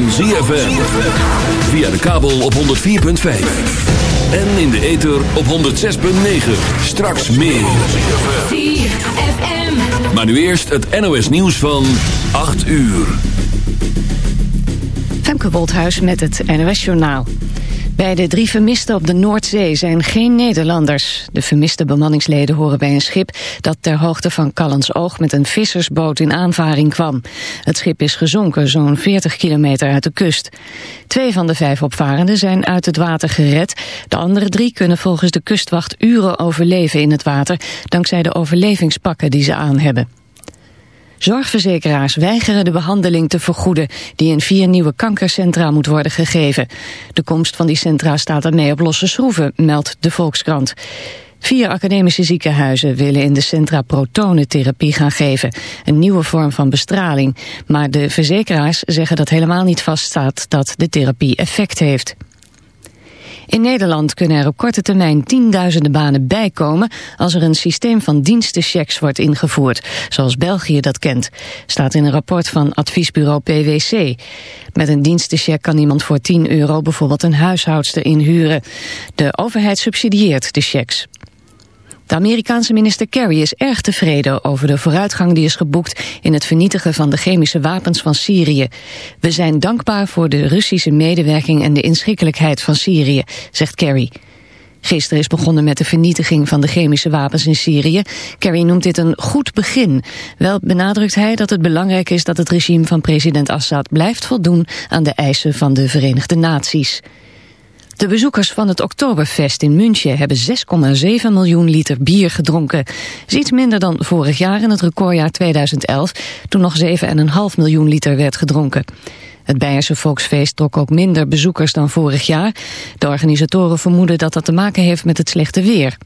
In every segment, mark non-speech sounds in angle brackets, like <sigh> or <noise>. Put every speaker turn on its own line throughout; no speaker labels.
van ZFM. Via de kabel op 104.5. En in de ether op 106.9. Straks meer. ZFM. Maar nu eerst het NOS nieuws van 8 uur.
Femke Wolthuis met het NOS Journaal. Bij de drie vermisten op de Noordzee zijn geen Nederlanders. De vermiste bemanningsleden horen bij een schip dat ter hoogte van Oog met een vissersboot in aanvaring kwam. Het schip is gezonken zo'n 40 kilometer uit de kust. Twee van de vijf opvarenden zijn uit het water gered. De andere drie kunnen volgens de kustwacht uren overleven in het water... dankzij de overlevingspakken die ze aan hebben. Zorgverzekeraars weigeren de behandeling te vergoeden die in vier nieuwe kankercentra moet worden gegeven. De komst van die centra staat ermee op losse schroeven, meldt de Volkskrant. Vier academische ziekenhuizen willen in de centra protonentherapie gaan geven. Een nieuwe vorm van bestraling. Maar de verzekeraars zeggen dat helemaal niet vaststaat dat de therapie effect heeft. In Nederland kunnen er op korte termijn tienduizenden banen bijkomen als er een systeem van dienstenchecks wordt ingevoerd, zoals België dat kent, staat in een rapport van adviesbureau PwC. Met een dienstencheck kan iemand voor 10 euro bijvoorbeeld een huishoudster inhuren. De overheid subsidieert de checks. De Amerikaanse minister Kerry is erg tevreden over de vooruitgang die is geboekt in het vernietigen van de chemische wapens van Syrië. We zijn dankbaar voor de Russische medewerking en de inschikkelijkheid van Syrië, zegt Kerry. Gisteren is begonnen met de vernietiging van de chemische wapens in Syrië. Kerry noemt dit een goed begin. Wel benadrukt hij dat het belangrijk is dat het regime van president Assad blijft voldoen aan de eisen van de Verenigde Naties. De bezoekers van het Oktoberfest in München hebben 6,7 miljoen liter bier gedronken. is iets minder dan vorig jaar in het recordjaar 2011, toen nog 7,5 miljoen liter werd gedronken. Het Beierse volksfeest trok ook minder bezoekers dan vorig jaar. De organisatoren vermoeden dat dat te maken heeft met het slechte weer.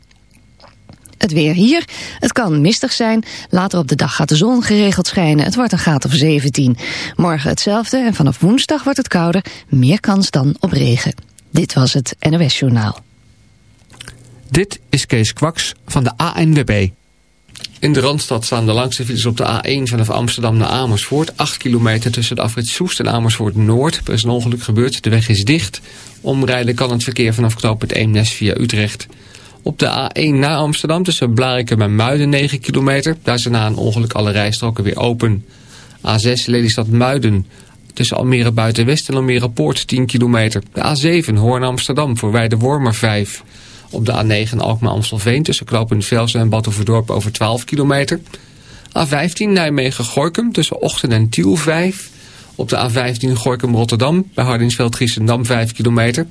Het weer hier. Het kan mistig zijn. Later op de dag gaat de zon geregeld schijnen. Het wordt een graad of 17. Morgen hetzelfde en vanaf woensdag wordt het kouder. Meer kans dan op regen. Dit was het NOS Journaal.
Dit is Kees Kwaks van de ANWB. In de Randstad staan de langste files op de A1 vanaf Amsterdam naar Amersfoort. 8 kilometer tussen de afrit Soest en Amersfoort Noord. Er is een ongeluk gebeurd, de weg is dicht. Omrijden kan het verkeer vanaf knooppunt Eemnes via Utrecht. Op de A1 naar Amsterdam tussen Blarikum en Muiden 9 kilometer. Daar zijn na een ongeluk alle rijstroken weer open. A6 Lelystad Muiden Tussen Almere Buitenwest en Almere Poort 10 kilometer. De A7 Hoorn Amsterdam voor Weidewormer 5. Op de A9 Alkmaar Amstelveen tussen Knopend Velsen en Battenverdorp over 12 kilometer. A15 Nijmegen-Gorkum tussen Ochten en Tiel 5. Op de A15 Gorkum-Rotterdam bij Hardingsveld-Giessendam 5 kilometer.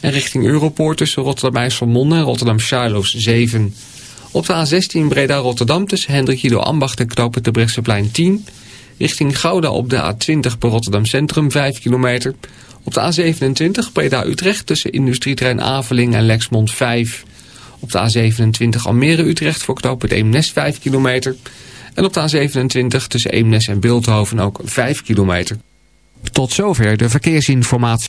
En richting Europoort tussen Rotterdam-IJsselmonde en Rotterdam-Charloes 7. Op de A16 Breda-Rotterdam tussen Hendrik Ido Ambacht en Knopen de Brechtseplein 10. Richting Gouda op de A20 bij Rotterdam Centrum 5 kilometer. Op de A27 Breda-Utrecht tussen industrietrein Aveling en Lexmond 5. Op de A27 Almere-Utrecht voor knooppunt Eemnes 5 kilometer. En op de A27 tussen Eemnes en Beeldhoven ook 5 kilometer. Tot zover de verkeersinformatie.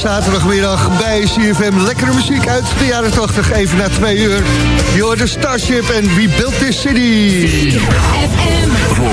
Zaterdagmiddag bij CFM. Lekkere muziek uit de jaren 80, even na twee uur. Je de Starship en We Built This City.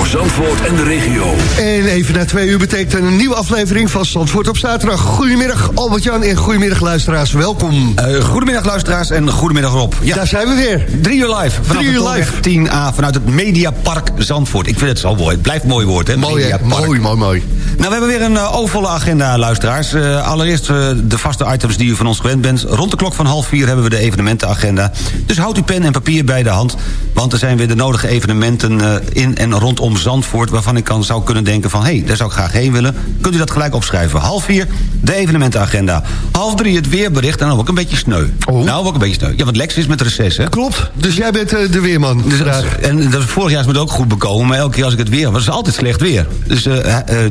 Voor Zandvoort en de regio.
En even na twee uur betekent een nieuwe aflevering van Zandvoort op zaterdag. Goedemiddag Albert-Jan en goedemiddag luisteraars, welkom.
Uh, goedemiddag luisteraars en goedemiddag Rob.
Ja. Daar zijn we weer.
Drie uur live. Vanaf
Drie uur live.
10a vanuit het Mediapark Zandvoort. Ik vind het zo mooi. Het blijft een mooi woord, hè?
Mooi, hè? mooi, mooi, mooi.
Nou, we hebben weer een uh, overvolle agenda, luisteraars. Uh, allereerst uh, de vaste items die u van ons gewend bent. Rond de klok van half vier hebben we de evenementenagenda. Dus houd uw pen en papier bij de hand. Want er zijn weer de nodige evenementen in en rondom Zandvoort... waarvan ik kan, zou kunnen denken van... hé, hey, daar zou ik graag heen willen. Kunt u dat gelijk opschrijven. Half vier, de evenementenagenda. Half drie, het weerbericht. En dan ook een beetje sneu.
Oh.
Nou, ook een beetje sneu. Ja, want Lex is met reces, hè?
Klopt. Dus jij bent de weerman.
Dus, en dat, vorig jaar is me ook goed bekomen. Maar elke keer als ik het weer... was het altijd slecht weer. Dus,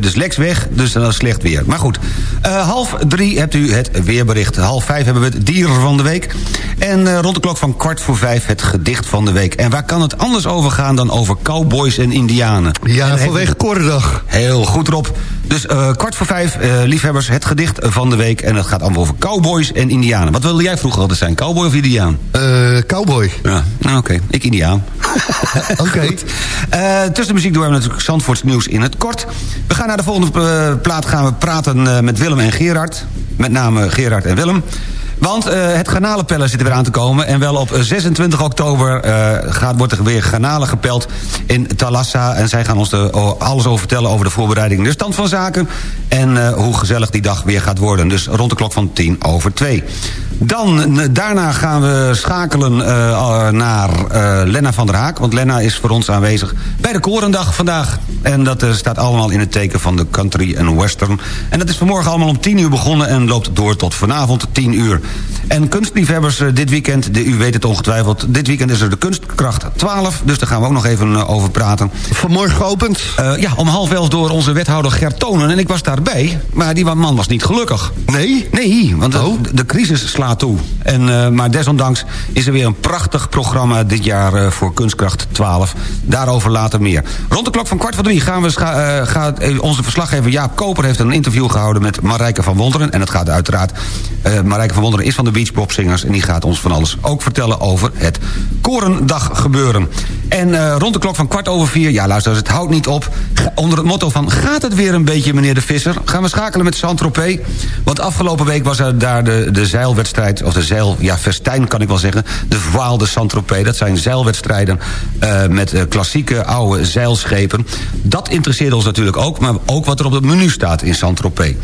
dus Lex weg, dus dan is slecht weer. Maar goed, uh, half drie hebt u het weerbericht. Half vijf hebben we het dier van de week. En uh, rond de klok van kwart voor vijf het gedicht van de week. En waar kan het anders over gaan dan over cowboys en indianen?
Ja,
en
vanwege Korendag.
Heel goed, Rob. Dus uh, kwart voor vijf, liefhebbers, het gedicht van de week. En het gaat allemaal over cowboys en indianen. Wat wilde jij vroeger altijd zijn, cowboy of indiaan?
cowboy.
Ja, nou oké, okay. ik indiaan. <laughs>
oké. Okay.
tussen de muziek doen we natuurlijk Zandvoorts nieuws in het kort. We gaan naar de volgende plaat gaan we praten met Willem en Gerard. Met name Gerard en Willem. Want uh, het garnalenpellen zit er weer aan te komen. En wel op 26 oktober uh, gaat, wordt er weer garnalen gepeld in Talassa. En zij gaan ons de, alles over vertellen over de voorbereiding... de stand van zaken en hoe gezellig die dag weer gaat worden. Dus rond de klok van 10 over 2. Dan, daarna gaan we schakelen naar Lenna van der Haak. Want Lenna is voor ons aanwezig bij de Korendag vandaag. En dat staat allemaal in het teken van de country en western. En dat is vanmorgen allemaal om 10 uur begonnen... en loopt door tot vanavond 10 uur. En kunstliefhebbers dit weekend, de, u weet het ongetwijfeld... dit weekend is er de Kunstkracht 12, dus daar gaan we ook nog even over praten.
Vanmorgen geopend?
Uh, ja, om half elf door onze wethouder Gert Tonen. En ik was daarbij, maar die man was niet gelukkig.
Nee?
Nee, want oh. de, de, crisis slaat En, uh, maar desondanks is er weer een prachtig programma dit jaar uh, voor Kunstkracht 12. Daarover later meer. Rond de klok van kwart voor drie gaan we gaat, onze verslaggever Jaap Koper... heeft een interview gehouden met Marijke van Wonderen. En het gaat uiteraard... Marijke van Wonderen is van de Beachpopzingers... en die gaat ons van alles ook vertellen over het Korendag gebeuren. En rond de klok van kwart over vier... ja, luister, het houdt niet op. Onder het motto van gaat het weer een beetje, meneer de Visser... gaan we schakelen met Saint-Tropez. Want afgelopen week was er daar de, de zeilwedstrijd... of de zeil, ja, festijn kan ik wel zeggen... de Voile de Saint-Tropez. Dat zijn zeilwedstrijden uh, met uh, klassieke oude zeilschepen. Dat interesseert ons natuurlijk ook... maar ook wat er op het menu staat in Saint-Tropez.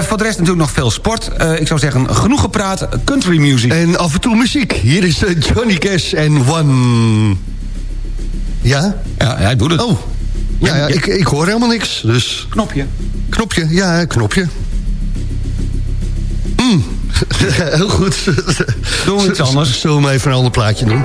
voor de rest natuurlijk nog veel sport. ik zou zeggen, genoeg gepraat, country music.
En af en toe muziek. Hier is Johnny Cash en One. Ja?
Ja, hij doet het.
Oh. Ja, ja ik, ik hoor helemaal niks. Dus...
Knopje.
Knopje, ja, knopje. Mm. <laughs> Heel goed.
Doen we iets anders.
Zullen we even een ander plaatje doen?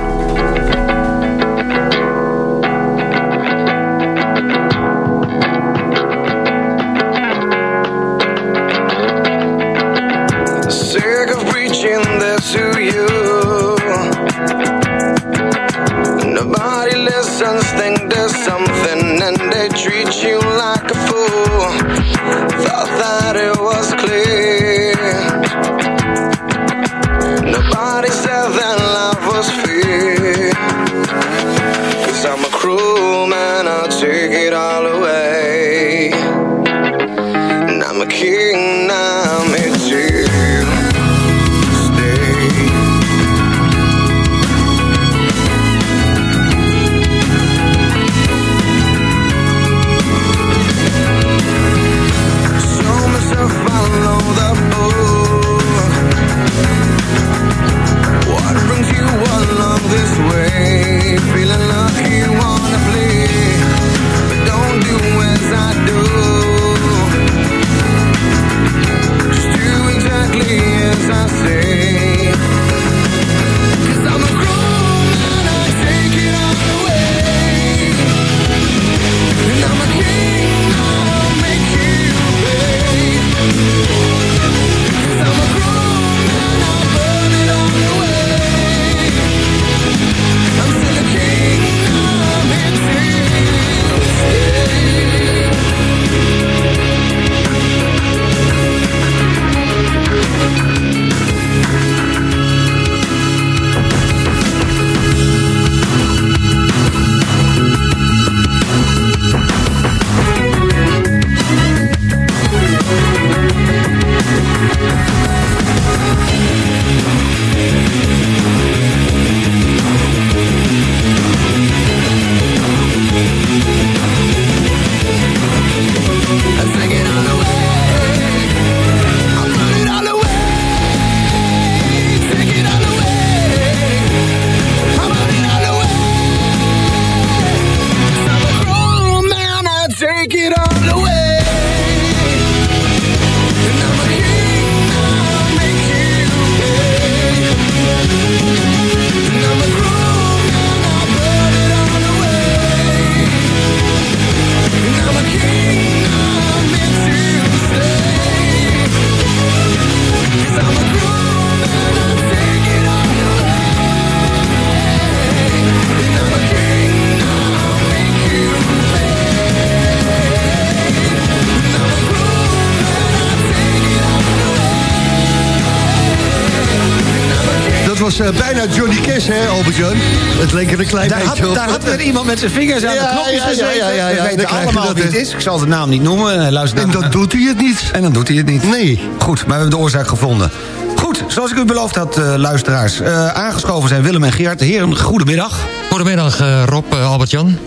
Was eh, bijna Johnny Cash, hè, Albert-Jan? Het leek er een klein
Daar had,
op.
daar had weer iemand met zijn vingers aan
Ja,
de knopjes
ja, ja,
gezeten.
ja, ja, ja.
We weten allemaal
dat,
wie het is. Ik zal de naam niet noemen. Hij luistert
En
naar-
dan doet hij het niet.
En dan doet hij het niet.
Nee.
Goed, maar we hebben de oorzaak gevonden. Goed, zoals ik u beloofd had, eh, luisteraars. eh, aangeschoven zijn Willem en Geert. Heren, goedemiddag.
Goedemiddag eh, Rob, eh, Albert-Jan.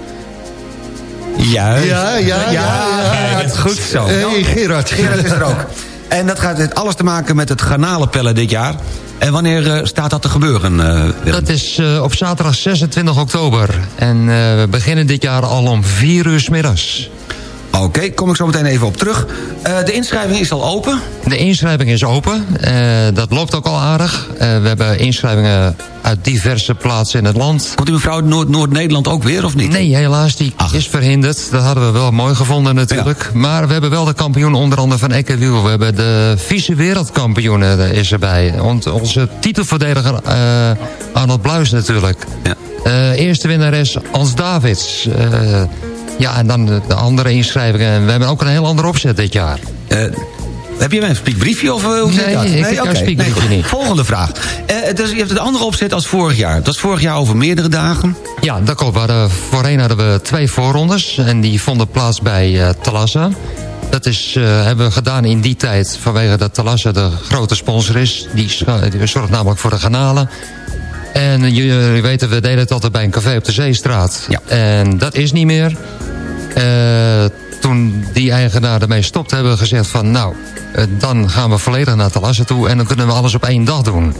Juist.
Ja, ja, ja. ja.
Goed zo.
Hey, Gerard.
Gerard is er ook. <laughs> En dat gaat heeft alles te maken met het garnalenpellen dit jaar. En wanneer eh, staat dat te gebeuren, eh?
Dat is eh, op zaterdag 26 oktober. En we beginnen dit jaar al om 4 uur 's middags.
Oké, kom ik zo meteen even op terug. Eh, de inschrijving is al open.
De inschrijving is open. Eh, dat loopt ook al aardig. Eh, we hebben inschrijvingen uit diverse plaatsen in het land.
Komt die mevrouw Noord- Noord-Nederland ook weer, of niet?
Nee, helaas, die is verhinderd. Dat hadden we wel mooi gevonden natuurlijk. Maar we hebben wel de kampioen onder andere van Ekkewiel. We hebben de vice-wereldkampioen eh, is erbij. Want onze titelverdediger Arnold Bluis natuurlijk.
Ja.
Eerste winnares Hans Davids. Ja, en dan de, de andere inschrijvingen. We hebben ook een heel ander opzet dit jaar.
Eh, heb je een spiekbriefje of eh, hoe zit
Nee,
dat?
ik heb
oké.
spiekbriefje niet.
Volgende vraag. Het is, je hebt een andere opzet als vorig jaar. Dat was vorig jaar over meerdere dagen.
Ja, dat klopt. Hadden, voorheen hadden we twee voorrondes. En die vonden plaats bij eh Talassa. Dat is, hebben we gedaan in die tijd vanwege dat Talassa de grote sponsor is. Die, zorgt namelijk voor de garnalen. En jullie jullie weten, we deden het altijd bij een café op de Zeestraat.
Ja.
En dat is niet meer. Eh, toen die eigenaar ermee stopt, hebben we gezegd van... nou, eh, dan gaan we volledig naar Talassa toe... en dan kunnen we alles op één dag doen.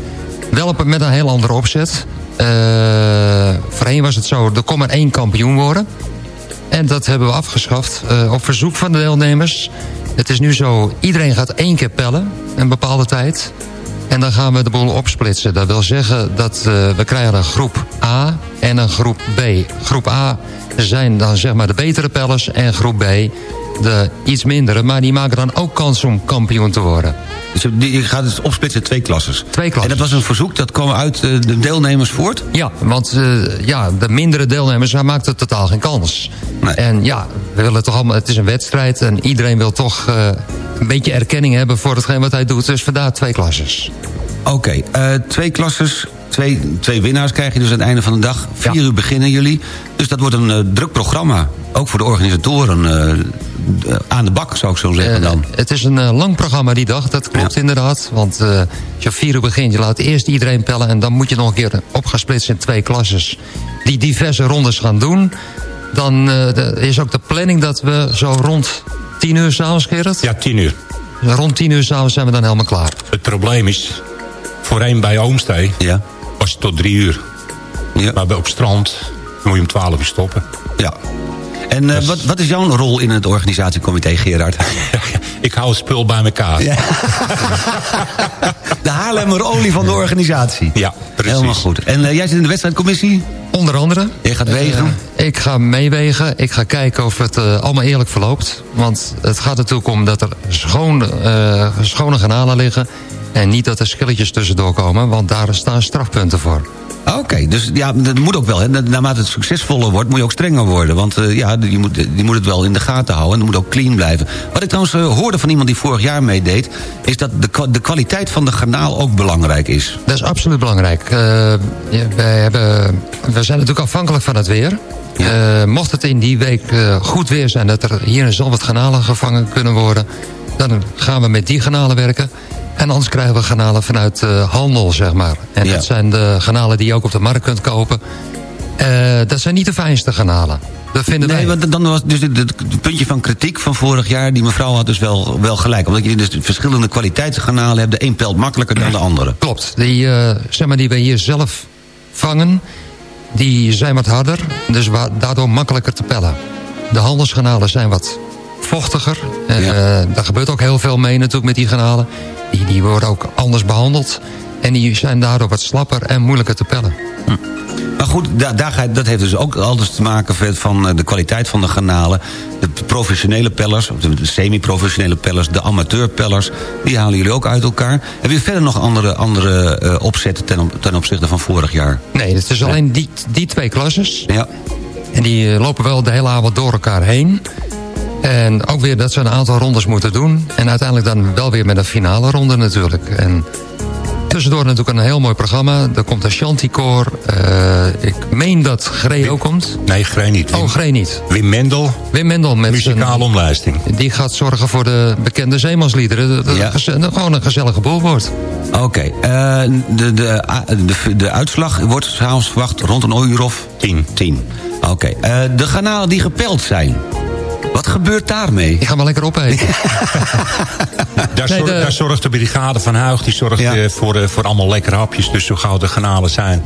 Wel met een heel andere opzet. Eh, voorheen was het zo, er kon maar één kampioen worden. En dat hebben we afgeschaft op verzoek van de deelnemers. Het is nu zo, iedereen gaat één keer pellen, een bepaalde tijd. En dan gaan we de boel opsplitsen. Dat wil zeggen dat eh, we krijgen een groep A en een groep B. Groep A zijn dan zeg maar de betere pellers en groep B de iets mindere. Maar die maken dan ook kans om kampioen te worden.
Dus je- gaat het opsplitsen in twee klasses.
Twee klassen.
En dat was een verzoek, dat kwam uit eh, de deelnemers voort?
Ja, want eh, ja, de mindere deelnemers, hij maakt het totaal geen kans.
Nee.
En ja, we willen toch allemaal, het is een wedstrijd en iedereen wil toch eh, een beetje erkenning hebben voor hetgeen wat hij doet. Dus vandaar twee klasses.
Oké, twee klasses, twee, twee winnaars krijg je dus aan het einde van de dag. Vier
Ja.
uur beginnen jullie. Dus dat wordt een eh, druk programma. Ook voor de organisatoren eh, eh, aan de bak, zou ik zo zeggen dan.
het is een lang programma die dag, dat klopt
Ja.
inderdaad. Want eh, als je vier uur begint, je laat eerst iedereen pellen... en dan moet je nog een keer op gaan splitsen in twee klasses... die diverse rondes gaan doen. Dan eh, de- is ook de planning dat we zo rond tien uur s'avonds, Gerrit?
Ja, tien uur.
Rond tien uur s'avonds zijn we dan helemaal klaar.
Het probleem is, voorheen bij Oomstee
Ja,
was het tot drie uur.
ja,
Maar bij op strand moet je om twaalf uur stoppen.
ja. En eh, wat, wat is jouw rol in het organisatiecomité, Gerard? <laughs>
Ik hou het spul bij elkaar. Ja, <laughs>
De Haarlemmer olie van de organisatie.
precies.
Helemaal goed. En eh, jij zit in de wedstrijdcommissie?
Onder andere.
Jij gaat wegen?
Eh, ik ga meewegen. Ik ga kijken of het eh, allemaal eerlijk verloopt. Want het gaat natuurlijk om dat er schoon, eh, schone kanalen liggen. En niet dat er schilletjes tussendoor komen. Want daar staan strafpunten voor.
Oké, dus ja, dat moet ook wel. Hè. Naarmate het succesvoller wordt, moet je ook strenger worden. Want eh, ja, je moet, je moet het wel in de gaten houden. En het moet ook clean blijven. Wat ik trouwens eh, hoorde van iemand die vorig jaar meedeed... is dat de, de kwaliteit van de garnaal ook belangrijk is.
Dat is absoluut belangrijk. Eh, wij hebben, we zijn natuurlijk afhankelijk van het weer. Mocht het in die week goed weer zijn... dat er hier in Zalvoort kanalen gevangen kunnen worden... dan gaan we met die kanalen werken. En anders krijgen we kanalen vanuit eh, handel, zeg maar. En
Ja.
dat zijn de kanalen die je ook op de markt kunt kopen. Eh, dat zijn niet de fijnste kanalen. Dat vinden
Nee,
wij.
want dan was dus het, puntje van kritiek van vorig jaar... die mevrouw had dus wel, wel gelijk. Omdat je dus verschillende kwaliteitsgarnalen hebt. De een pelt makkelijker dan de andere.
Klopt. Die, eh, zeg maar, die we hier zelf vangen, die zijn wat harder. Dus daardoor makkelijker te pellen. De handelskanalen zijn wat vochtiger. Eh, daar gebeurt ook heel veel mee natuurlijk met die kanalen. Die, die worden ook anders behandeld. En die zijn daardoor wat slapper en moeilijker te pellen.
Maar goed, daar, daar dat heeft dus ook alles te maken met van eh, de kwaliteit van de garnalen. De professionele pellers, de semi-professionele pellers, de amateurpellers... die halen jullie ook uit elkaar. Heb je verder nog andere, andere eh, opzetten ten, op- ten opzichte van vorig jaar?
Nee, het is alleen die, die twee klasses.
Ja.
En die eh, lopen wel de hele avond door elkaar heen. En ook weer dat ze een aantal rondes moeten doen. En uiteindelijk dan wel weer met een finale ronde natuurlijk. En Tussendoor natuurlijk een heel mooi programma. Er komt een Chanticoor. Eh ik meen dat Gree ook komt.
Nee, Gree niet. Wim,
Oh, Gree niet.
Wim Mendel,
Wim Mendel met
muzikale omlijsting.
Die gaat zorgen voor de bekende zeemansliederen. Dat
Ja.
dat gewoon een gezellige boel wordt.
Oké, eh, de, de, de, de uitslag wordt s'avonds verwacht rond een uur of...
Tien.
Tien. Oké, eh, de garnalen die gepeld zijn. Wat gebeurt daarmee?
Ik ga maar lekker opeten. <laughs>
Daar,
Nee,
zorg-
de-
daar zorgt de brigade van Huig, die zorgt
Ja.
eh, voor, eh, voor allemaal lekkere hapjes. Dus zo gauw de granalen zijn,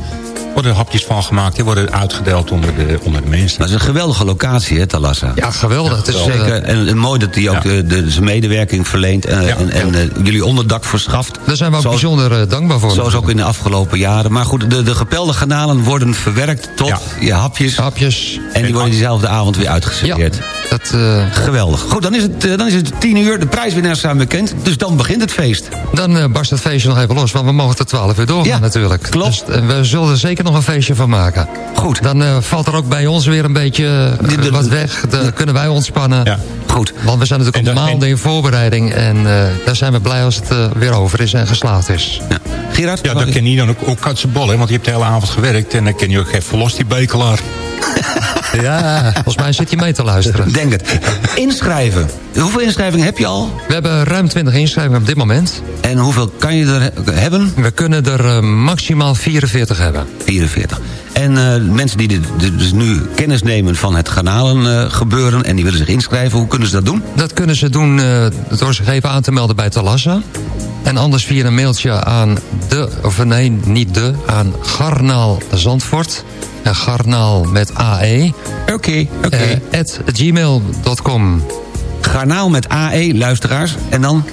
worden er hapjes van gemaakt. Die worden uitgedeeld onder de, onder de mensen.
Dat is een geweldige locatie, hè, Talassa?
Ja, geweldig. Het is, eh,
Zeker, en, en mooi dat hij ook
Ja.
de, de, zijn medewerking verleent... en,
Ja.
en, en, jullie onderdak verschaft.
daar zijn we ook
Zoals-
bijzonder dankbaar voor.
Zoals ook in de afgelopen jaren. Maar goed, de, de gepelde garnalen worden verwerkt tot
Ja.
ja, hapjes.
Hapjes.
En die worden diezelfde avond weer uitgeserveerd.
Dat, eh,
Geweldig. Goed, dan is, het, eh, dan is het tien uur. De prijswinnaars zijn bekend. Dus dan begint het feest.
dan eh, barst het feestje nog even los. Want we mogen tot 12 uur doorgaan
Ja,
natuurlijk.
klopt.
Dus, eh, we zullen er zeker nog een feestje van maken.
Goed.
Dan eh, valt er ook bij ons weer een beetje
De- de-
wat weg. Dan kunnen wij ontspannen.
Ja.
Goed.
Want we zijn natuurlijk
En
al maanden in voorbereiding. En eh, daar zijn we blij als het weer over is en geslaagd is.
Ja. Gerard?
Ja, dan ken je dan ook, ook katsenbollen, want je hebt de hele avond gewerkt. En dan ken je ook even verlost die bekelaar. <laughs>
Ja, volgens mij zit je mee te luisteren.
Denk het. Inschrijven. Hoeveel inschrijvingen heb je al?
We hebben ruim 20 inschrijvingen op dit moment.
En hoeveel kan je er he- hebben?
We kunnen er eh, maximaal 44 hebben.
44. En eh, mensen die dit, dus nu kennis nemen van het garnalen eh, gebeuren... en die willen zich inschrijven, hoe kunnen ze dat doen?
Dat kunnen ze doen door zich even aan te melden bij Talassa. En anders via een mailtje aan de, of nee, niet de, aan Garnaal Zandvoort. En Garnaal met AE.
Oké, oké.
eh, at gmail.com.
Garnaal met AE, luisteraars. En dan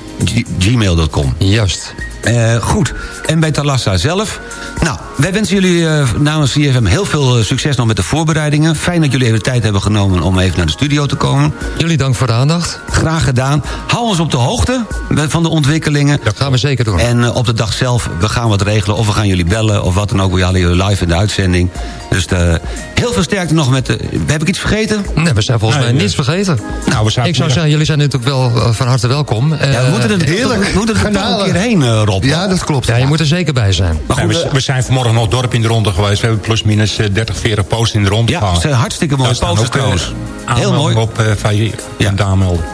gmail.com.
Juist.
Eh, goed. En bij Talassa zelf. Nou, wij wensen jullie eh, namens CFM heel veel eh, succes nog met de voorbereidingen. Fijn dat jullie even de tijd hebben genomen om even naar de studio te komen.
Jullie dank voor de aandacht.
Graag gedaan. Hou ons op de hoogte van de ontwikkelingen.
Dat gaan we zeker doen.
En op de dag zelf, we gaan wat regelen. Of we gaan jullie bellen, of wat dan ook. We halen jullie live in de uitzending. Dus eh, heel veel sterkte nog met... De, heb ik iets vergeten?
Nee, we zijn volgens
Nee,
mij
nee.
niets vergeten.
Nou, we zijn
Ik zou zeggen, jullie zijn natuurlijk wel van harte welkom.
Ja, we
Eh,
moeten er,
heerlijk.
we moeten er toch een keer heen, eh,
Ja, dat klopt.
ja, je moet er zeker bij zijn.
Maar
Nee,
goed,
we, we zijn vanmorgen nog dorp in de ronde geweest. We hebben plus minus eh, 30, 40 posts in de ronde
Ja,
gehaald.
het zijn hartstikke mooie
staan
posters
eh,
trouwens. Heel mooi.
op uh, via
Ja.
ja. aanmelden.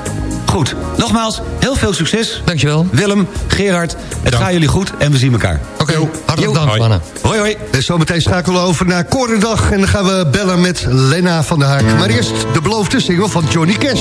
goed, nogmaals, heel veel succes.
Dankjewel.
Willem, Gerard, het
Dank.
gaat jullie goed en we zien elkaar.
Oké, hartelijk dank,
Hoi.
mannen.
Hoi, hoi.
En zometeen schakelen we over naar Korendag. En dan gaan we bellen met Lena van der Haak. Maar eerst de beloofde single van Johnny Cash.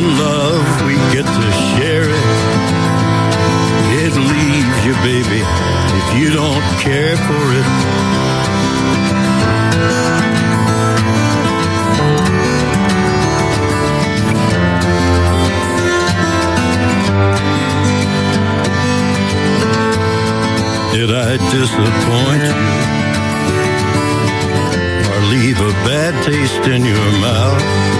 one love, we get to share it. It leaves you, baby, if you don't care for it. Did I disappoint you? Or leave a bad taste in your mouth?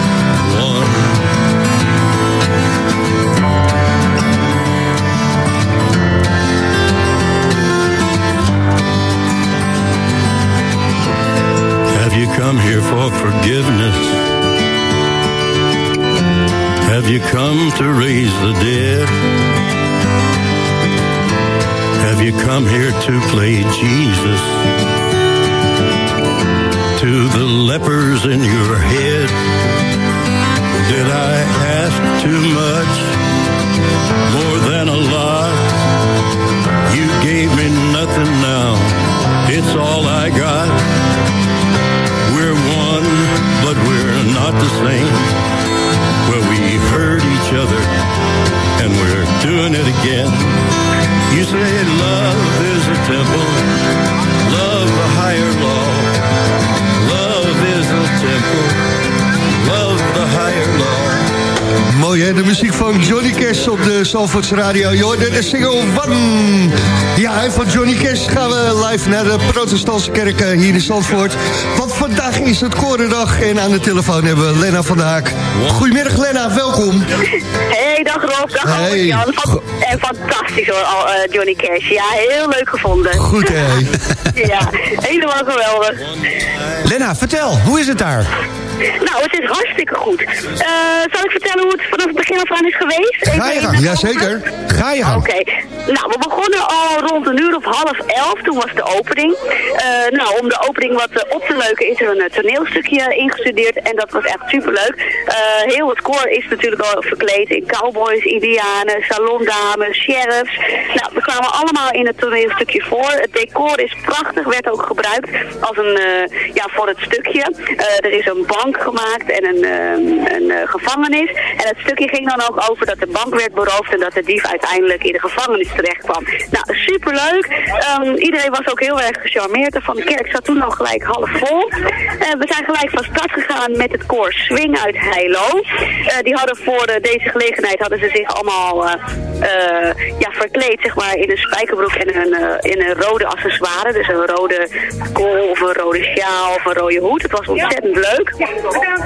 come here for forgiveness? Have you come to raise the dead? Have you come here to play Jesus? to the lepers in your head. Did I ask too much? More than a lot. You gave me nothing now. It's all I got. We're one, but we're not the same. Well, we hurt each other, and we're doing it again. You say love is a temple, love the higher law. Love is a temple, love the higher law.
Mooi hè, de muziek van Johnny Cash op de Zalvoorts Radio. Je hoorde de single One. Ja, en van Johnny Cash gaan we live naar de protestantse kerk eh, hier in Zandvoort. Want vandaag is het Korendag en aan de telefoon hebben we Lena van der Haak. Goedemiddag Lena, welkom.
Hey, dag Rob, dag
Hey.
Fan- En fantastisch hoor, eh, Johnny Cash. Ja, heel leuk gevonden.
Goed hè. <laughs>
ja, helemaal geweldig.
Lena, vertel, hoe is het daar?
Nou, het is hartstikke goed. Eh, zal ik vertellen hoe het vanaf het begin af aan is geweest?
Ga je gang, jazeker.
Oké, nou we begonnen al rond een uur of half elf, toen was de opening. Eh, nou, om de opening wat eh, op te leuken is er een eh, toneelstukje ingestudeerd en dat was echt superleuk. Eh heel het koor is natuurlijk al verkleed in cowboys, indianen, salondames, sheriffs. Nou, we kwamen allemaal in het toneelstukje voor. Het decor is prachtig, werd ook gebruikt als een, ja, voor het stukje. Er is een bank gemaakt en een, een gevangenis. En het stukje ging dan ook over dat de bank werd beroofd en dat de dief uiteindelijk in de gevangenis terecht kwam. Nou, superleuk. Ehm, iedereen was ook heel erg gecharmeerd ervan. De kerk zat toen al gelijk half vol. Eh, we zijn gelijk van start gegaan met het koor Swing uit Heilo. Eh, die hadden voor eh, deze gelegenheid hadden ze zich allemaal ja, verkleed zeg maar, in een spijkerbroek en een, in een rode accessoire. Dus een rode kool of een rode sjaal of een rode hoed. Het was ontzettend leuk.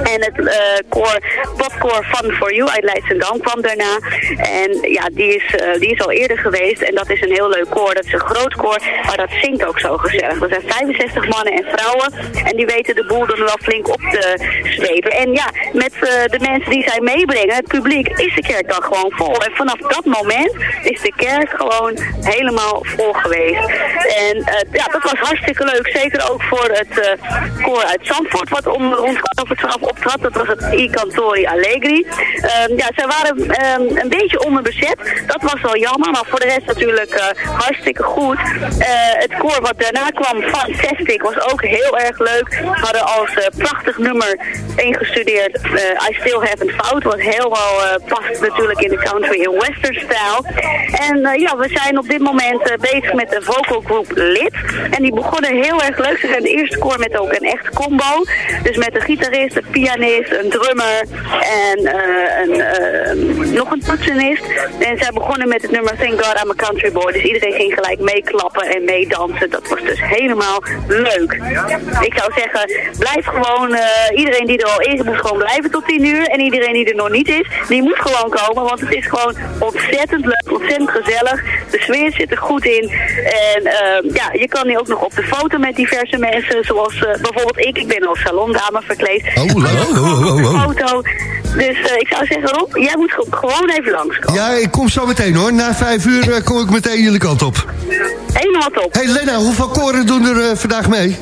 En het koor, popkoor Fun for You uit Leidschendam kwam daarna. En ja, die is, eh, die is al eerder geweest. En dat is een heel leuk koor. Dat is een groot koor, maar dat zingt ook zo gezellig. Er zijn 65 mannen en vrouwen. En die weten de boel er wel flink op te zwepen. En ja, met eh, de mensen die zij meebrengen, het publiek, is de kerk dan gewoon vol. En vanaf dat moment is de kerk gewoon helemaal vol geweest. En eh, ja, dat was hartstikke leuk. Zeker ook voor het koor uit Zandvoort, wat om kwart over twaalf optrad. Dat was het I Cantori Allegri. Ehm, ja, zij waren ehm, een beetje onderbezet. Dat was wel jammer, maar voor de rest natuurlijk eh, hartstikke goed. Eh, het koor wat daarna kwam, Fantastic, was ook heel erg leuk. We hadden als eh, prachtig nummer ingestudeerd I Still Haven't Fout. Wat helemaal eh, past natuurlijk in de country in western stijl. En ja, we zijn op dit moment bezig met een vocal group Lid. En die begonnen heel erg leuk. Ze zijn de eerste koor met ook een echt combo. Dus met een gitarist, een pianist, een drummer en een, nog een toetsenist. En zij begonnen met het nummer Thank God I'm a Country Boy. Dus iedereen ging gelijk meeklappen en meedansen. Dat was dus helemaal leuk. Ik zou zeggen, blijf gewoon, eh, iedereen die er al is, moet gewoon blijven tot 10 uur. En iedereen die er nog niet is, die moet gewoon komen. Want het is gewoon ontzettend leuk, ontzettend gezellig. De sfeer zit er goed in. En eh, ja, je kan nu ook nog op de foto met diverse mensen. Zoals eh, bijvoorbeeld ik. Ik ben als salondame verkleed.
Oh. Oh, oh, oh, oh.
Foto. Dus eh, ik zou zeggen, Rob, jij moet ge- gewoon even langskomen.
Ja, ik kom zo meteen hoor. Na vijf uur eh, kom ik meteen jullie kant op.
Helemaal top.
Hey Lena, hoeveel koren doen er eh, vandaag mee?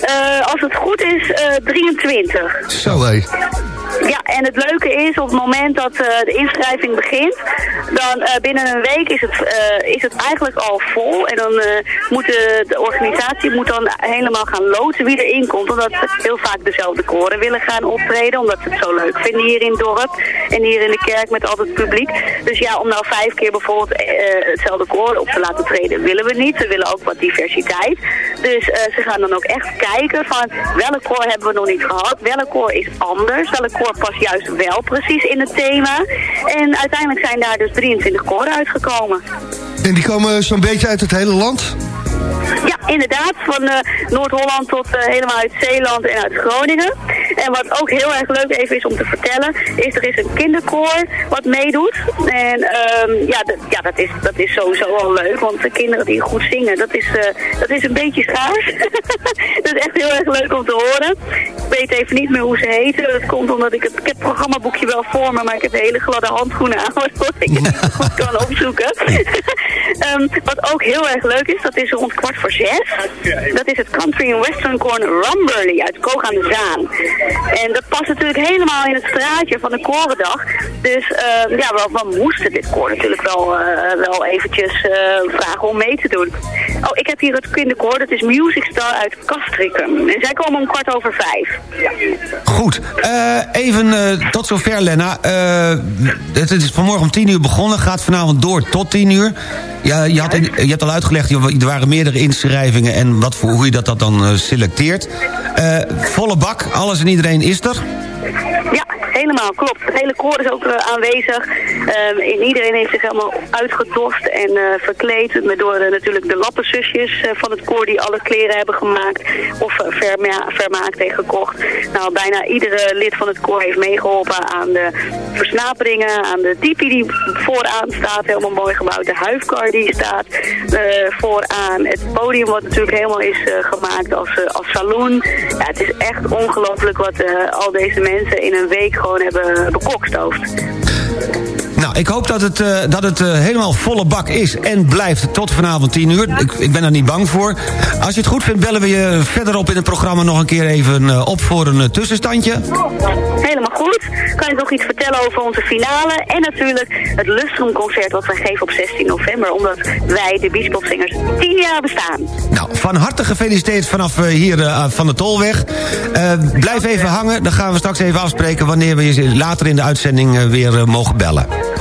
Eh, als het goed is, eh 23.
Zo hé.
Ja, en het leuke is, op het moment dat eh, de inschrijving begint, dan eh, binnen een week is het, eh, is het eigenlijk al vol. En dan moet de, de organisatie moet dan helemaal gaan loten wie erin komt. Omdat heel vaak dezelfde koren willen gaan optreden, omdat ze het zo leuk vinden hier in het dorp. En hier in de kerk met al het publiek. Dus ja, om nou vijf keer bijvoorbeeld hetzelfde koor op te laten treden, willen we niet. We willen ook wat diversiteit. Dus ze gaan dan ook echt kijken van welk koor hebben we nog niet gehad. Welk koor is anders. Welk koor past juist wel precies in het thema. En uiteindelijk zijn daar dus 23 koren uitgekomen.
En die komen zo'n beetje uit het hele land?
Ja, inderdaad. Van eh, Noord-Holland tot eh, helemaal uit Zeeland en uit Groningen. En wat ook heel erg leuk even is om te vertellen, is er is een kinderkoor wat meedoet. En ehm, ja, dat- ja dat, is, dat is sowieso al leuk, want de kinderen die goed zingen, dat is, eh, dat is een beetje schaars. <laughs> dat is echt heel erg leuk om te horen. Ik weet even niet meer hoe ze heten. Dat komt omdat ik het, ik heb het programmaboekje wel voor me, maar ik heb hele gladde handschoenen aan, <laughs> waardoor ik het niet <laughs> goed kan opzoeken. Ehm, wat ook heel erg leuk is, dat is rond kwart voor zes. Dat is het Country and Western Corn Rumburly uit Koog aan de Zaan. En dat past natuurlijk helemaal in het straatje van de Korendag. Dus ehm, ja, we, we moesten dit koor natuurlijk wel, eh, wel eventjes eh, vragen om mee te doen. Oh, ik heb hier het kinderkoor, dat is Music Star uit Castricum. En zij komen om kwart over vijf.
Goed, Eh, even eh, tot zover, Lena. Eh, het is vanmorgen om 10 uur begonnen, gaat vanavond door tot 10 uur. Ja, je, had je hebt al uitgelegd, er waren meerdere inschrijvingen... en wat voor, hoe je dat, dat dan eh, selecteert. Eh, volle bak, alles en iedereen is er.
Ja, helemaal, klopt. Het hele koor is ook eh, aanwezig. Ehm, en iedereen heeft zich helemaal uitgedost en eh, verkleed. Met door eh, natuurlijk de lappenzusjes van het koor die alle kleren hebben gemaakt. Of verma vermaakt en gekocht. Nou, bijna iedere lid van het koor heeft meegeholpen aan de versnaperingen. Aan de tipi die vooraan staat, helemaal mooi gebouwd. De huifkar die staat vooraan. Het podium wat natuurlijk helemaal is gemaakt als, als saloon. Ja, het is echt ongelooflijk wat al deze mensen in een week gewoon hebben bekokstoofd.
Nou, ik hoop dat het, eh, dat het eh, helemaal volle bak is en blijft tot vanavond 10 uur. Ik, ik ben er niet bang voor. Als je het goed vindt, bellen we je verderop in het programma nog een keer even eh, op voor een tussenstandje.
Helemaal goed. Kan ik nog iets vertellen over onze finale. En natuurlijk het Lustrum-concert wat wij geven op 16 november. Omdat wij, de Beachpopzingers, 10 jaar bestaan.
Nou, van harte gefeliciteerd vanaf hier eh, van de Tolweg. Blijf even hangen, dan gaan we straks even afspreken... wanneer we je later in de uitzending weer mogen bellen.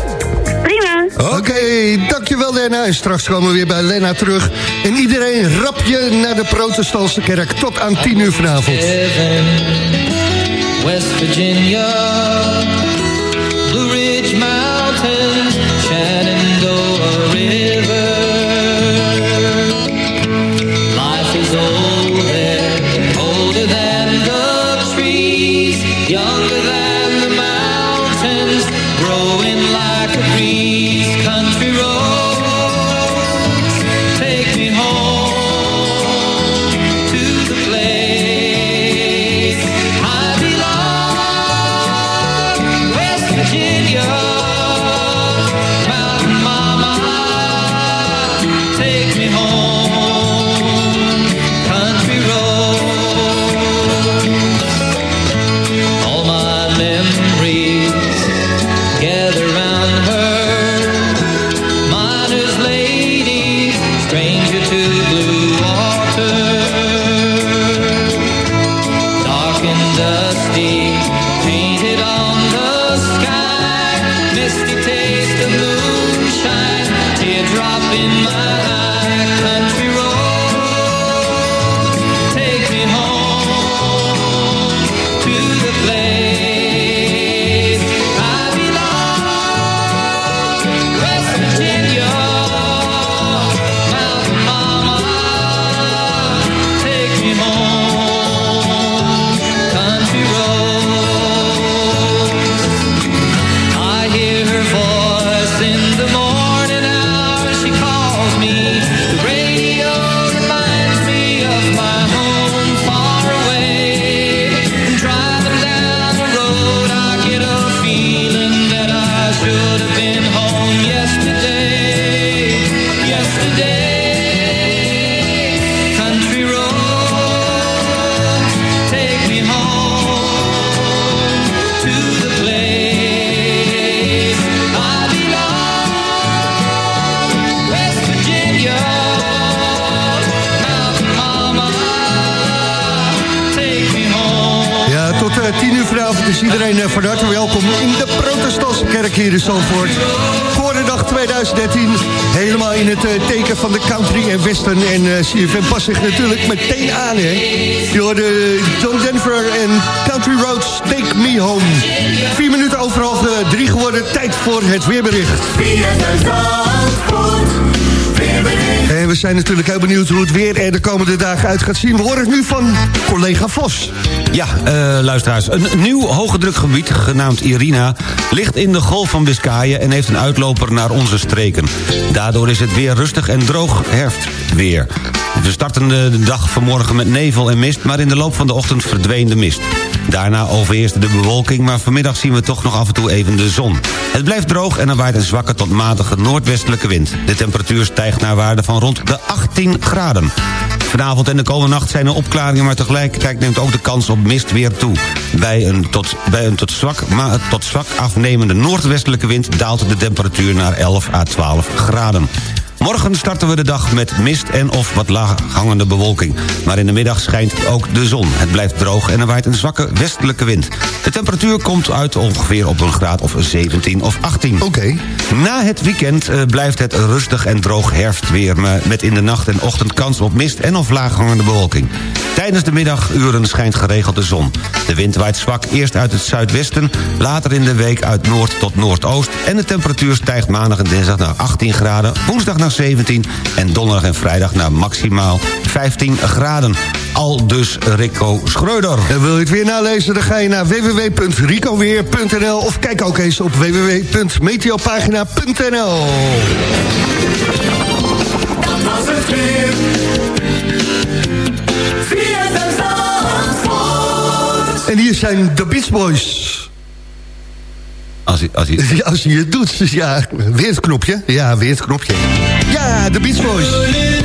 Oké, dankjewel Lena. En straks komen we weer bij Lena terug. En iedereen rapje naar de protestantse kerk tot aan 10 uur vanavond.
West Virginia, Blue Ridge Mountains,
iedereen eh, van harte welkom in de protestantse kerk hier in Zandvoort. Korendag 2013, helemaal in het eh, teken van de country en western. En eh, CFM past zich natuurlijk meteen aan, hè. Je hoorde John Denver en Country Roads Take Me Home. Vier minuten over half eh, drie geworden, tijd voor het weerbericht. En we zijn natuurlijk heel benieuwd hoe het weer er de komende dagen uit gaat zien. We horen het nu van collega Vos.
Ja, eh, luisteraars. Een nieuw hoge drukgebied, genaamd Irina... ligt in de golf van Biscayen en heeft een uitloper naar onze streken. Daardoor is het weer rustig en droog herfstweer. We starten de dag vanmorgen met nevel en mist... maar in de loop van de ochtend verdween de mist. Daarna overheerst de bewolking, maar vanmiddag zien we toch nog af en toe even de zon. Het blijft droog en er waait een zwakke tot matige noordwestelijke wind. De temperatuur stijgt naar waarde van rond de 18 graden. Vanavond en de komende nacht zijn er opklaringen... maar tegelijkertijd neemt ook de kans op mist weer toe. Bij een tot, bij een tot, zwak, maar tot zwak afnemende noordwestelijke wind... daalt de temperatuur naar 11 à 12 graden. Morgen starten we de dag met mist en of wat laaghangende bewolking. Maar in de middag schijnt ook de zon. Het blijft droog en er waait een zwakke westelijke wind. De temperatuur komt uit ongeveer op een graad of 17 of 18.
Oké.
Na het weekend eh, blijft het rustig en droog herfstweer... met in de nacht en ochtend kans op mist en of laaghangende bewolking. Tijdens de middaguren schijnt geregeld de zon. De wind waait zwak eerst uit het zuidwesten... later in de week uit noord tot noordoost... en de temperatuur stijgt maandag en dinsdag naar 18 graden... woensdag naar 17 en donderdag en vrijdag naar maximaal 15 graden. Al dus Rico Schreuder.
En wil je het weer nalezen, dan ga je naar www.ricoweer.nl... of kijk ook eens op www.meteopagina.nl.
Dat was het weer.
En hier zijn de Beach Boys.
Als hij, als hij... <laughs>
Als je het doet, ja, weer het knopje. Ja, weer het knopje. Ja, de Beach Boys.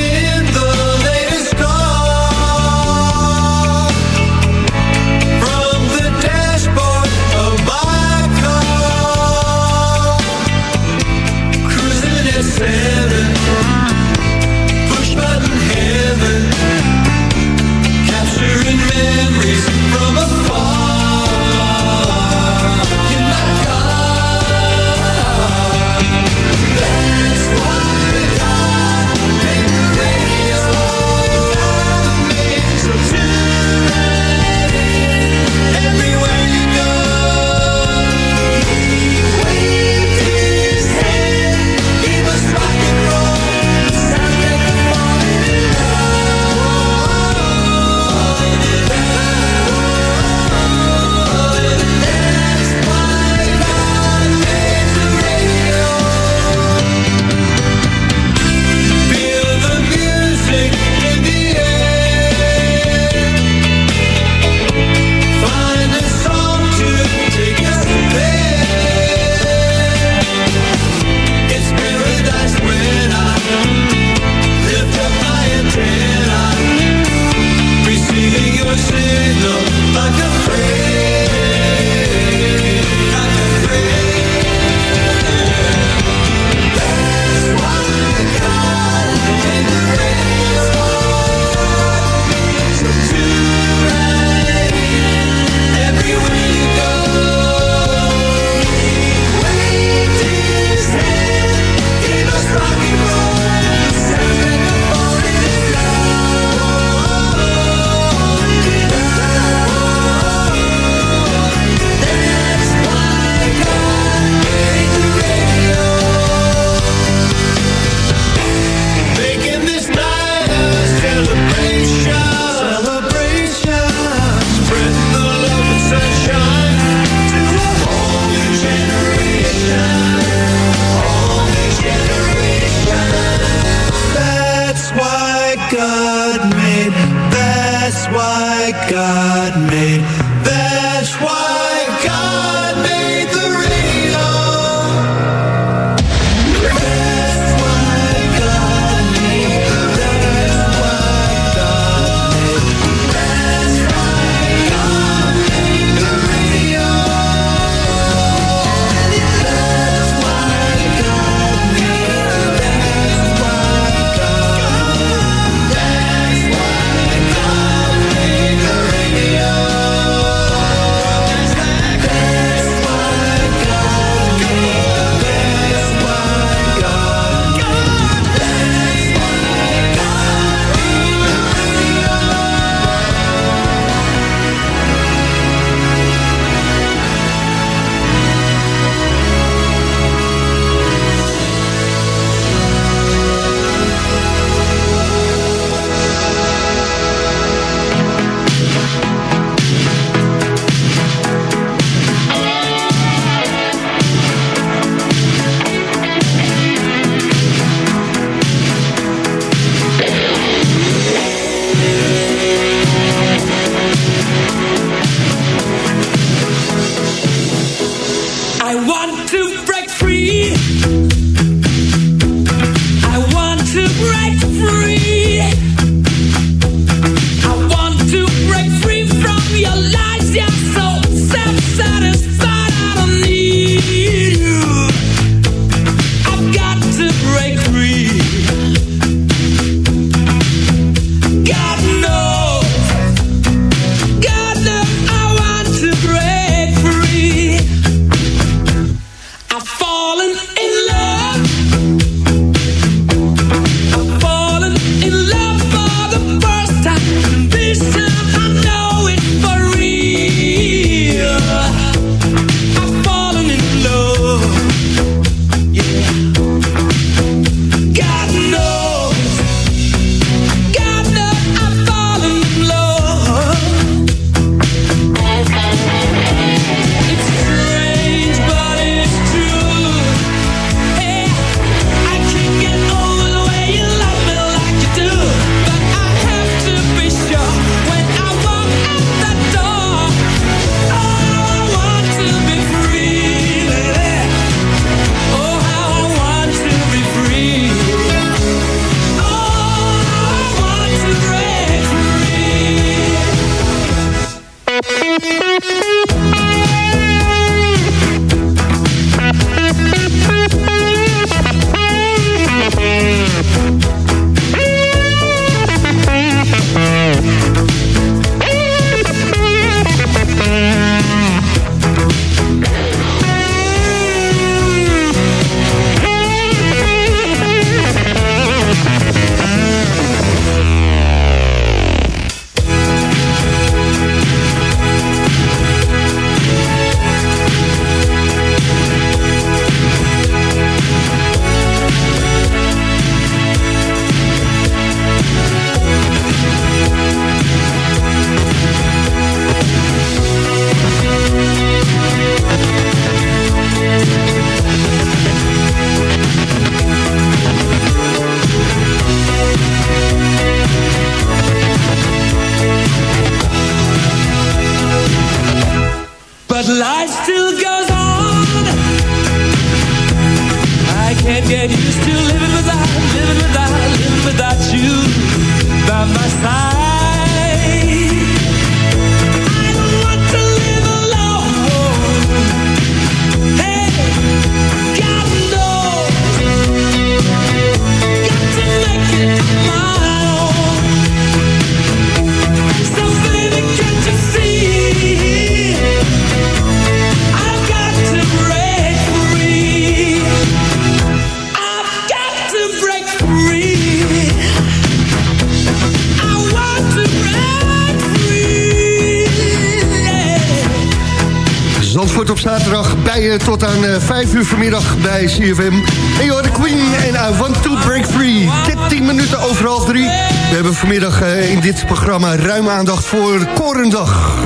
Op zaterdag bij je tot aan eh, 5 uur vanmiddag bij CFM. En je hoort de Queen en I Want To Break Free. Dit 10 minuten over half 3. We hebben vanmiddag eh, in dit programma ruim aandacht voor Korendag.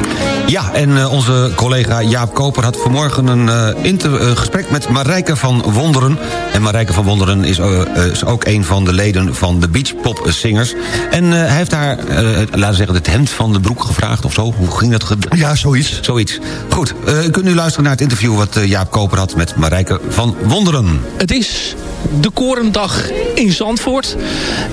Ja, en eh, onze collega Jaap Koper had vanmorgen een eh, inter- eh, gesprek met Marijke van Wonderen. En Marijke van Wonderen is, eh, eh, is ook een van de leden van de Beachpop Singers. En eh, hij heeft haar, eh, laten we zeggen, het hemd van de broek gevraagd of zo. Hoe ging dat?
Ja, zoiets.
Zoiets. Goed, eh, u kunt nu luisteren naar het interview wat eh, Jaap Koper had met Marijke van Wonderen.
Het is de Korendag in Zandvoort.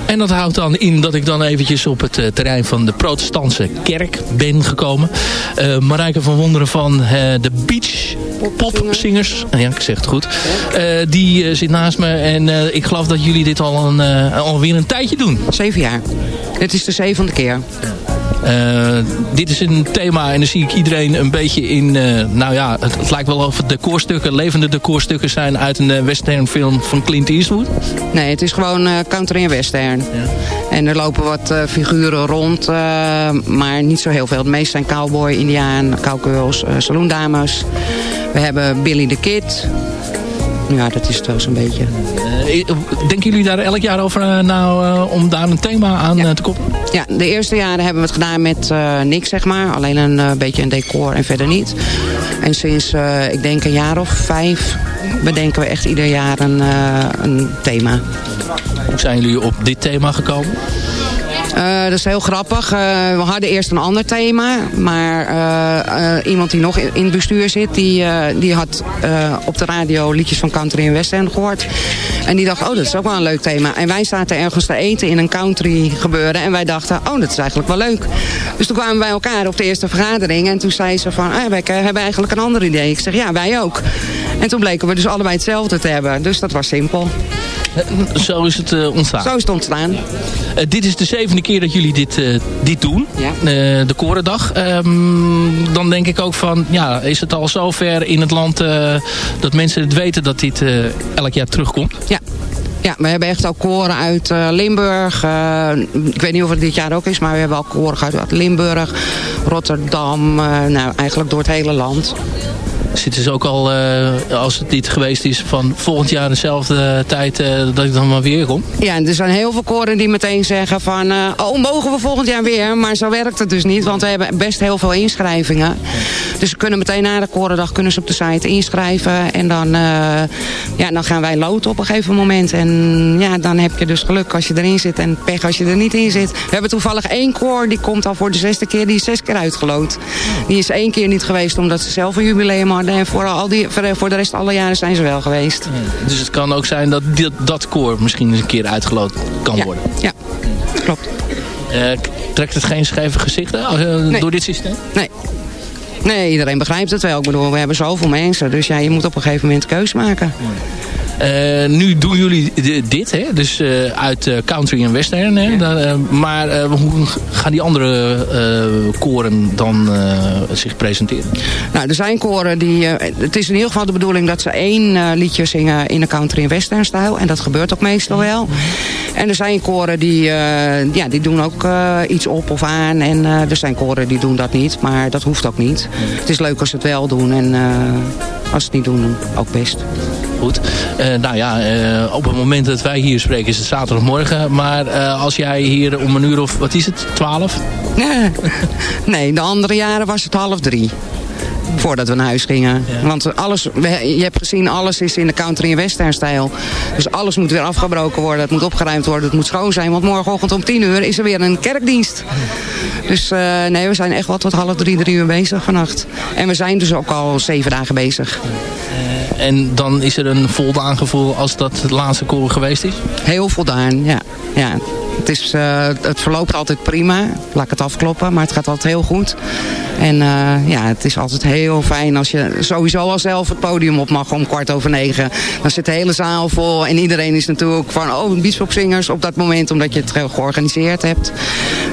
En dat houdt dan in dat ik dan eventjes op het eh, terrein van de protestantse kerk ben gekomen. Eh Marijke van Wonderen van eh, de Beach Popzingers. Ja, ik zeg het goed. Eh, die zit naast me en eh, ik geloof dat jullie dit al een, alweer een tijdje doen.
Zeven jaar. Dit is de zevende keer.
Eh, dit is een thema en dan zie ik iedereen een beetje in... eh, nou ja, het, het lijkt wel of het decorstukken, levende decorstukken zijn... uit een eh, western film van Clint Eastwood.
Nee, het is gewoon eh, country en western. En er lopen wat figuren rond, maar niet zo heel veel. Het meeste zijn cowboy, indiaan, cowgirls, saloondames. We hebben Billy the Kid. Ja, dat is het wel zo'n beetje.
Eh, denken jullie daar elk jaar over eh, nou, eh, om daar een thema aan te koppelen?
Ja, de eerste jaren hebben we het gedaan met niks, zeg maar. Alleen een beetje een decor en verder niet. En sinds, ik denk een jaar of vijf, bedenken we echt ieder jaar een, een thema.
Hoe zijn jullie op dit thema gekomen?
Eh, dat is heel grappig. Eh, we hadden eerst een ander thema. Maar eh, iemand die nog in in het bestuur zit... die, die had op de radio liedjes van country en western gehoord. En die dacht, oh, dat is ook wel een leuk thema. En wij zaten ergens te eten in een country gebeuren. En wij dachten, oh, dat is eigenlijk wel leuk. Dus toen kwamen we bij elkaar op de eerste vergadering. En toen zei ze van, ah, wij hebben eigenlijk een ander idee. Ik zeg, ja, wij ook. En toen bleken we dus allebei hetzelfde te hebben. Dus dat was simpel.
Zo is het eh, ontstaan.
Zo is het ontstaan.
Eh, dit is de zevende keer dat jullie dit, eh, dit doen.
Ja.
Eh, de Korendag. Ehm, dan denk ik ook van, ja, is het al zover in het land eh, dat mensen het weten dat dit eh, elk jaar terugkomt?
Ja. Ja, we hebben echt ook koren uit eh, Limburg. Eh, ik weet niet of het dit jaar ook is, maar we hebben al koren uit, uit Limburg, Rotterdam. eh, nou, eigenlijk door het hele land.
Zitten ze ook al, eh, als het niet geweest is, van volgend jaar dezelfde tijd eh, dat ik dan maar weer kom?
Ja, en er zijn heel veel koren die meteen zeggen van... eh, oh, mogen we volgend jaar weer? Maar zo werkt het dus niet, want we hebben best heel veel inschrijvingen. Dus ze kunnen meteen na de korendag kunnen ze op de site inschrijven. En dan, eh, ja, dan gaan wij loten op een gegeven moment. En ja, dan heb je dus geluk als je erin zit en pech als je er niet in zit. We hebben toevallig één koor, die komt al voor de zesde keer. Die is zes keer uitgeloot. Die is één keer niet geweest omdat ze zelf een jubileum hadden. En voor, al die, voor de rest alle jaren zijn ze wel geweest.
Dus het kan ook zijn dat dit, dat koor misschien eens een keer uitgeloot kan worden.
Ja, klopt.
K- trekt het geen scheve gezichten eh, door dit systeem?
Nee. Nee, iedereen begrijpt het wel. Ik bedoel, we hebben zoveel mensen. Dus ja, je moet op een gegeven moment keus maken.
Eh, nu doen jullie di- dit, hè? dus eh, uit eh, country en western. Hè? Maar hoe gaan die andere koren dan zich presenteren?
Nou, er zijn koren die... het is in ieder geval de bedoeling dat ze één liedje zingen in de country en western stijl. En dat gebeurt ook meestal wel. En er zijn koren die, ja, die doen ook iets op of aan. En er zijn koren die doen dat niet. Maar dat hoeft ook niet. Het is leuk als ze het wel doen. En als ze het niet doen, ook best.
Goed. Eh, nou ja, eh, op het moment dat wij hier spreken is het zaterdagmorgen. Maar eh, als jij hier om een uur of, wat is het, 12?
Nee, <laughs> nee de andere jaren was het half drie. Voordat we naar huis gingen. Want alles, je hebt gezien, alles is in de country en western stijl. Dus alles moet weer afgebroken worden. Het moet opgeruimd worden. Het moet schoon zijn. Want morgenochtend om tien uur is er weer een kerkdienst. Dus eh, nee, we zijn echt wel tot half drie, drie uur bezig vannacht. En we zijn dus ook al zeven dagen bezig.
En dan is er een voldaan gevoel als dat het laatste koor geweest is?
Heel voldaan, ja. ja. Het, is, eh, het verloopt altijd prima. Laat ik het afkloppen, maar het gaat altijd heel goed. En eh, ja, het is altijd heel fijn als je sowieso al zelf het podium op mag om kwart over negen. Dan zit de hele zaal vol en iedereen is natuurlijk van, oh, beachpopzingers op dat moment, omdat je het ge- georganiseerd hebt.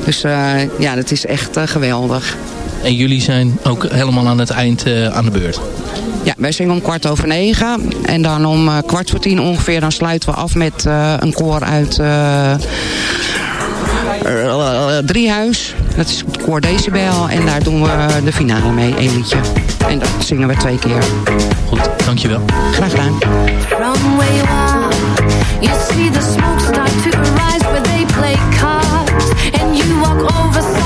Dus eh, ja, dat is echt eh, geweldig.
En jullie zijn ook helemaal aan het eind eh, aan de beurt.
Ja, wij zingen om kwart over negen. En dan om eh, kwart voor tien ongeveer, dan sluiten we af met eh, een koor uit eh, eh, Driehuis. Dat is het koor Decibel. En daar doen we de finale mee, één liedje. En dat zingen we twee keer.
Goed, dankjewel.
Graag gedaan.
From where you are, you see the smoke start to rise where they play cards. And you walk over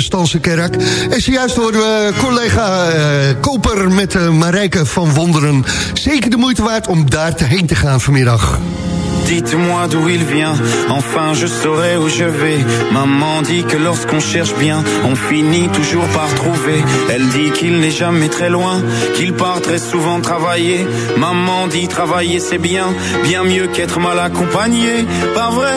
protestantse kerk. En zojuist hoorden we collega eh, Koper met uh, Marijke van Wonderen. Zeker de moeite waard om daar te heen te gaan vanmiddag.
Dites-moi d'où il vient, enfin je saurai où je vais. Maman dit que lorsqu'on cherche bien, on finit toujours par trouver. Elle dit qu'il n'est jamais très loin, qu'il part très souvent travailler. Maman dit travailler c'est bien, bien mieux qu'être mal accompagné. Pas vrai,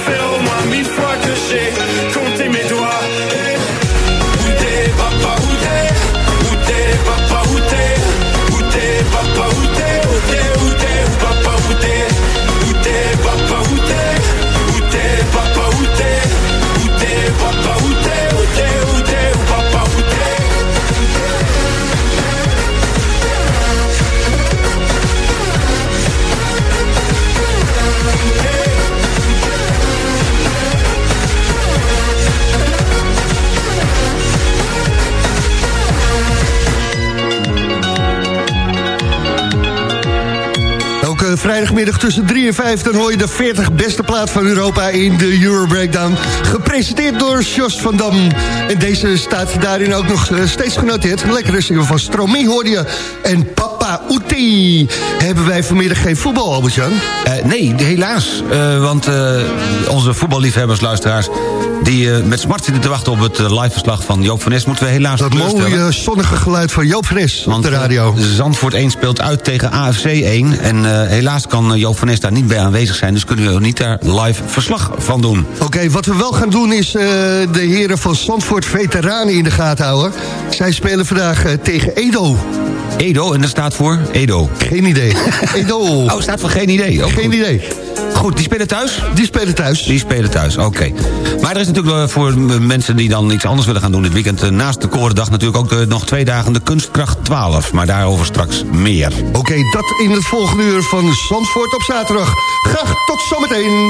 vrijdagmiddag tussen 3 en 5... dan hoor je de 40 beste plaat van Europa in de Euro Breakdown. Gepresenteerd door Jos van Dam. En deze staat daarin ook nog eh, steeds genoteerd. Lekkere single van Stromae hoorde je. En Papa Oeti. Hebben wij vanmiddag geen voetbal, Albert-Jan?
Eh, nee, helaas. Eh, want onze voetballiefhebbers, luisteraars... die eh, met smart zitten te wachten op het eh, liveverslag van Joop van Nes... moeten we helaas
Dat mooie zonnige geluid van Joop Fres op
Want
de radio.
eh, Zandvoort 1 speelt uit tegen AFC 1. En eh, helaas kan eh, Joop van Nes daar niet bij aanwezig zijn. Dus kunnen we niet daar live verslag van doen.
Oké, wat we wel gaan doen is eh, de heren van Zandvoort Veteranen in de gaten houden. Zij spelen vandaag eh, tegen Edo.
Edo, en dat staat voor Edo.
Geen idee. <laughs> Edo.
Oh, staat voor geen idee. Ook
Geen
goed.
idee.
Goed, die spelen thuis?
Die spelen thuis.
Die spelen thuis, oké. Maar er is natuurlijk eh, voor mensen die dan iets anders willen gaan doen dit weekend... eh, naast de Korendag natuurlijk ook de, nog twee dagen de Kunstkracht 12. Maar daarover straks meer.
Oké, dat in het volgende uur van Zandvoort op zaterdag. Graag tot zometeen.